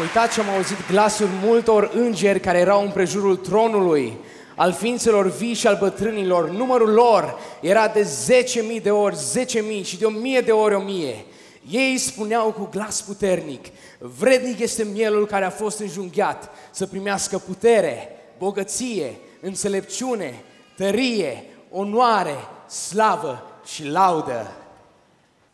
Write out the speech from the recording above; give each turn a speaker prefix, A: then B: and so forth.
A: uitat și am auzit glasul multor îngeri care erau în prejurul tronului, al ființelor vii și al bătrânilor. Numărul lor era de 10.000 de ori 10.000 și de 1.000 de ori 1.000. Ei spuneau cu glas puternic, vrednic este mielul care a fost înjunghiat să primească putere, bogăție, înțelepciune, tărie, onoare, slavă și laudă.